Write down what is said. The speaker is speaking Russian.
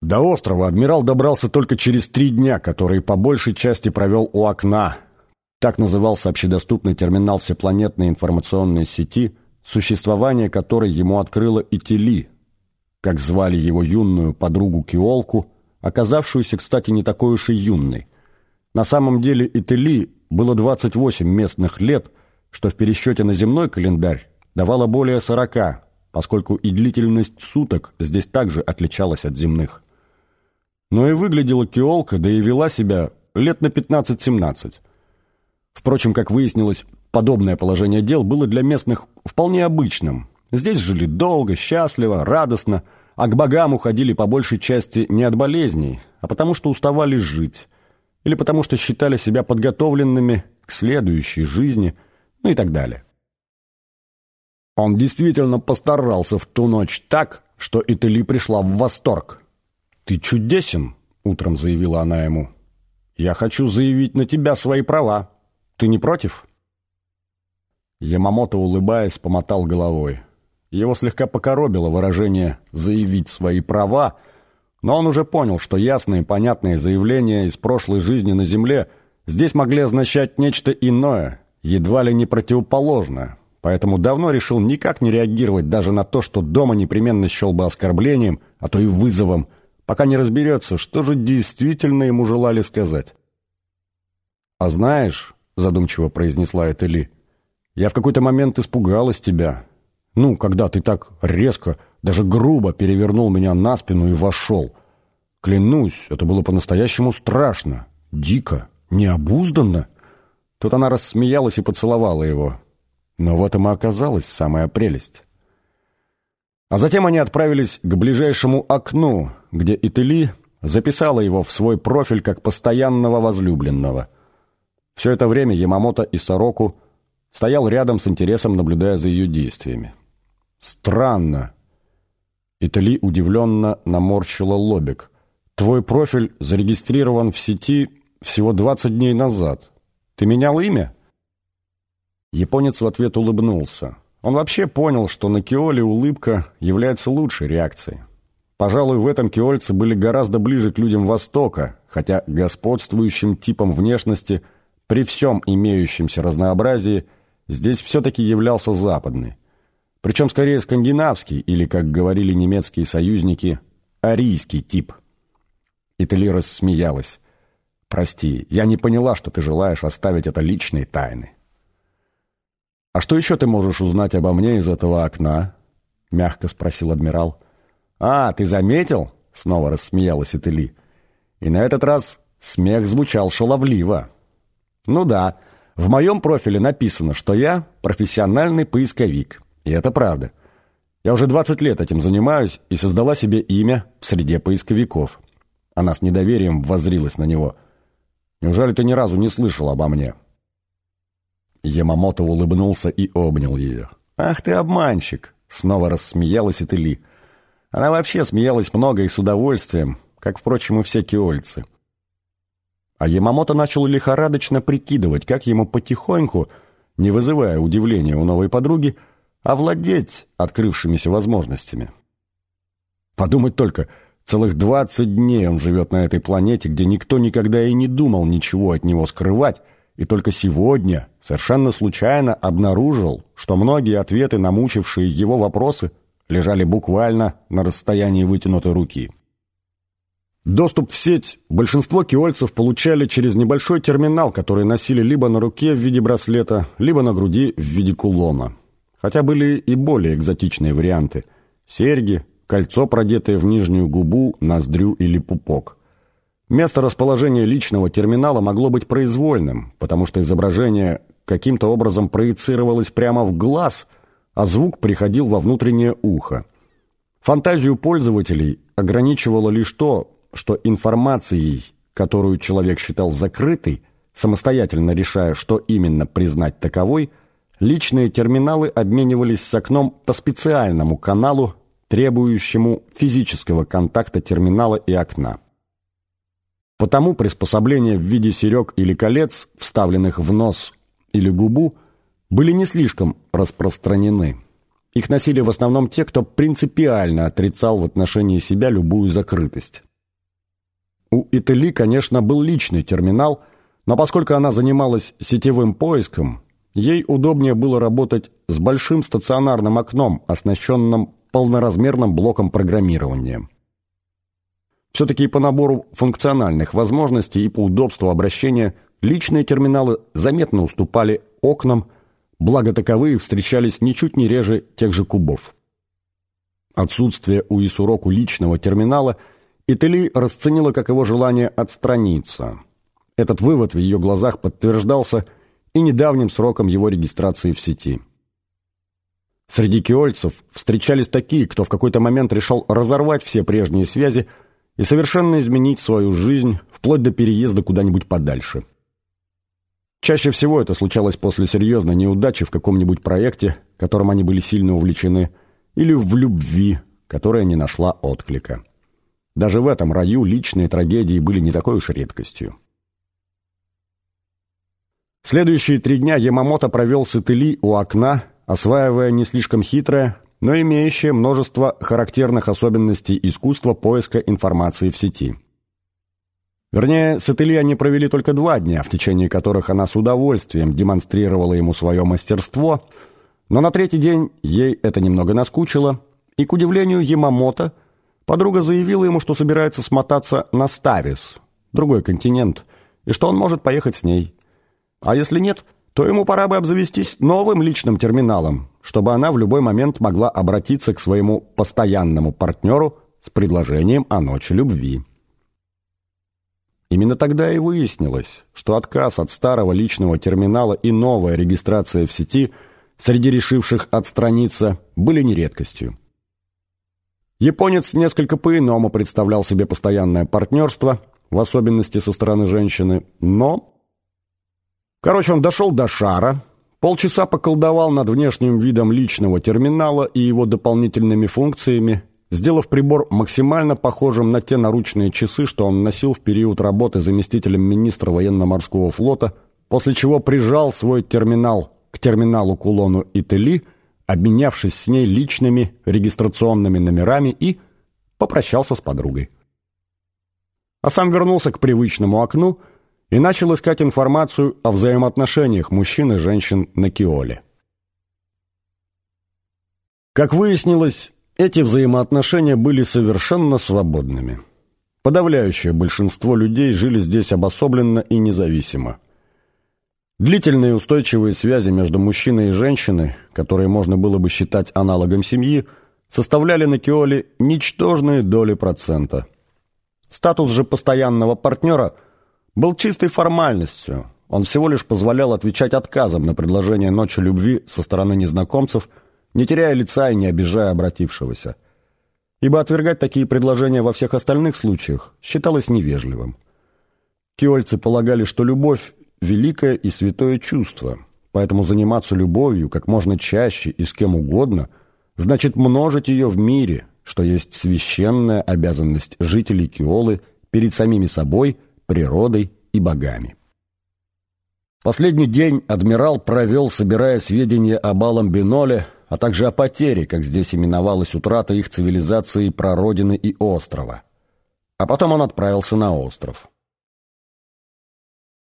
До острова адмирал добрался только через три дня, которые по большей части провел у окна. Так назывался общедоступный терминал всепланетной информационной сети, существование которой ему открыло Итили, как звали его юную подругу Киолку, оказавшуюся, кстати, не такой уж и юной. На самом деле Итили было 28 местных лет, что в пересчете на земной календарь давало более 40, поскольку и длительность суток здесь также отличалась от земных. Но и выглядела Киолка, да и вела себя лет на 15-17. Впрочем, как выяснилось, подобное положение дел было для местных вполне обычным. Здесь жили долго, счастливо, радостно, а к богам уходили по большей части не от болезней, а потому что уставали жить, или потому что считали себя подготовленными к следующей жизни, ну и так далее. Он действительно постарался в ту ночь так, что Итали пришла в восторг. «Ты чудесен», — утром заявила она ему. «Я хочу заявить на тебя свои права. Ты не против?» Ямамото, улыбаясь, помотал головой. Его слегка покоробило выражение «заявить свои права», но он уже понял, что ясные понятные заявления из прошлой жизни на Земле здесь могли означать нечто иное, едва ли не противоположное, поэтому давно решил никак не реагировать даже на то, что дома непременно счел бы оскорблением, а то и вызовом, пока не разберется, что же действительно ему желали сказать. «А знаешь», — задумчиво произнесла Этели, — «я в какой-то момент испугалась тебя. Ну, когда ты так резко, даже грубо перевернул меня на спину и вошел. Клянусь, это было по-настоящему страшно, дико, необузданно». Тут она рассмеялась и поцеловала его. Но в этом и оказалась самая прелесть. А затем они отправились к ближайшему окну, где Итали записала его в свой профиль как постоянного возлюбленного. Все это время Ямамото и Сороку стоял рядом с интересом, наблюдая за ее действиями. «Странно». Итали удивленно наморщила лобик. «Твой профиль зарегистрирован в сети всего 20 дней назад. Ты менял имя?» Японец в ответ улыбнулся. Он вообще понял, что на Киоле улыбка является лучшей реакцией. Пожалуй, в этом киольцы были гораздо ближе к людям Востока, хотя господствующим типом внешности при всем имеющемся разнообразии здесь все-таки являлся западный. Причем скорее скандинавский, или, как говорили немецкие союзники, арийский тип. Итали рассмеялась. «Прости, я не поняла, что ты желаешь оставить это личной тайны». «А что еще ты можешь узнать обо мне из этого окна?» — мягко спросил адмирал. «А, ты заметил?» — снова рассмеялась Этели. И на этот раз смех звучал шаловливо. «Ну да, в моем профиле написано, что я профессиональный поисковик. И это правда. Я уже 20 лет этим занимаюсь и создала себе имя в среде поисковиков». Она с недоверием воззрилась на него. «Неужели ты ни разу не слышал обо мне?» Ямамото улыбнулся и обнял ее. «Ах ты обманщик!» — снова рассмеялась Этели. Она вообще смеялась много и с удовольствием, как, впрочем, и все киольцы. А Ямамото начал лихорадочно прикидывать, как ему потихоньку, не вызывая удивления у новой подруги, овладеть открывшимися возможностями. Подумать только, целых двадцать дней он живет на этой планете, где никто никогда и не думал ничего от него скрывать, и только сегодня, совершенно случайно, обнаружил, что многие ответы на мучившие его вопросы лежали буквально на расстоянии вытянутой руки. Доступ в сеть большинство киольцев получали через небольшой терминал, который носили либо на руке в виде браслета, либо на груди в виде кулона. Хотя были и более экзотичные варианты – серьги, кольцо, продетое в нижнюю губу, ноздрю или пупок. Место расположения личного терминала могло быть произвольным, потому что изображение каким-то образом проецировалось прямо в глаз – а звук приходил во внутреннее ухо. Фантазию пользователей ограничивало лишь то, что информацией, которую человек считал закрытой, самостоятельно решая, что именно признать таковой, личные терминалы обменивались с окном по специальному каналу, требующему физического контакта терминала и окна. Потому приспособления в виде серег или колец, вставленных в нос или губу, были не слишком распространены. Их носили в основном те, кто принципиально отрицал в отношении себя любую закрытость. У Итали, конечно, был личный терминал, но поскольку она занималась сетевым поиском, ей удобнее было работать с большим стационарным окном, оснащенным полноразмерным блоком программирования. Все-таки по набору функциональных возможностей и по удобству обращения личные терминалы заметно уступали окнам, благо таковые встречались ничуть не реже тех же кубов. Отсутствие у Исуроку личного терминала Итали расценила как его желание отстраниться. Этот вывод в ее глазах подтверждался и недавним сроком его регистрации в сети. Среди киольцев встречались такие, кто в какой-то момент решил разорвать все прежние связи и совершенно изменить свою жизнь, вплоть до переезда куда-нибудь подальше. Чаще всего это случалось после серьезной неудачи в каком-нибудь проекте, которым они были сильно увлечены, или в любви, которая не нашла отклика. Даже в этом раю личные трагедии были не такой уж редкостью. Следующие три дня Ямамото провел с Итали у окна, осваивая не слишком хитрое, но имеющее множество характерных особенностей искусства поиска информации в сети. Вернее, с Атели они провели только два дня, в течение которых она с удовольствием демонстрировала ему свое мастерство, но на третий день ей это немного наскучило, и, к удивлению Ямамото, подруга заявила ему, что собирается смотаться на Ставис, другой континент, и что он может поехать с ней. А если нет – то ему пора бы обзавестись новым личным терминалом, чтобы она в любой момент могла обратиться к своему постоянному партнеру с предложением о ночи любви. Именно тогда и выяснилось, что отказ от старого личного терминала и новая регистрация в сети среди решивших отстраниться были не редкостью. Японец несколько по-иному представлял себе постоянное партнерство, в особенности со стороны женщины, но Короче, он дошел до шара, полчаса поколдовал над внешним видом личного терминала и его дополнительными функциями, сделав прибор максимально похожим на те наручные часы, что он носил в период работы заместителем министра военно-морского флота, после чего прижал свой терминал к терминалу кулону Итали, обменявшись с ней личными регистрационными номерами и попрощался с подругой. А сам вернулся к привычному окну – и начал искать информацию о взаимоотношениях мужчин и женщин на Киоле. Как выяснилось, эти взаимоотношения были совершенно свободными. Подавляющее большинство людей жили здесь обособленно и независимо. Длительные устойчивые связи между мужчиной и женщиной, которые можно было бы считать аналогом семьи, составляли на Киоле ничтожные доли процента. Статус же постоянного партнера – был чистой формальностью. Он всего лишь позволял отвечать отказом на предложение ночи любви со стороны незнакомцев, не теряя лица и не обижая обратившегося. Ибо отвергать такие предложения во всех остальных случаях считалось невежливым. Киольцы полагали, что любовь – великое и святое чувство, поэтому заниматься любовью как можно чаще и с кем угодно значит множить ее в мире, что есть священная обязанность жителей Киолы перед самими собой – природой и богами. Последний день адмирал провел, собирая сведения об Алом Биноле, а также о потере, как здесь именовалась утрата их цивилизации прародины и острова. А потом он отправился на остров.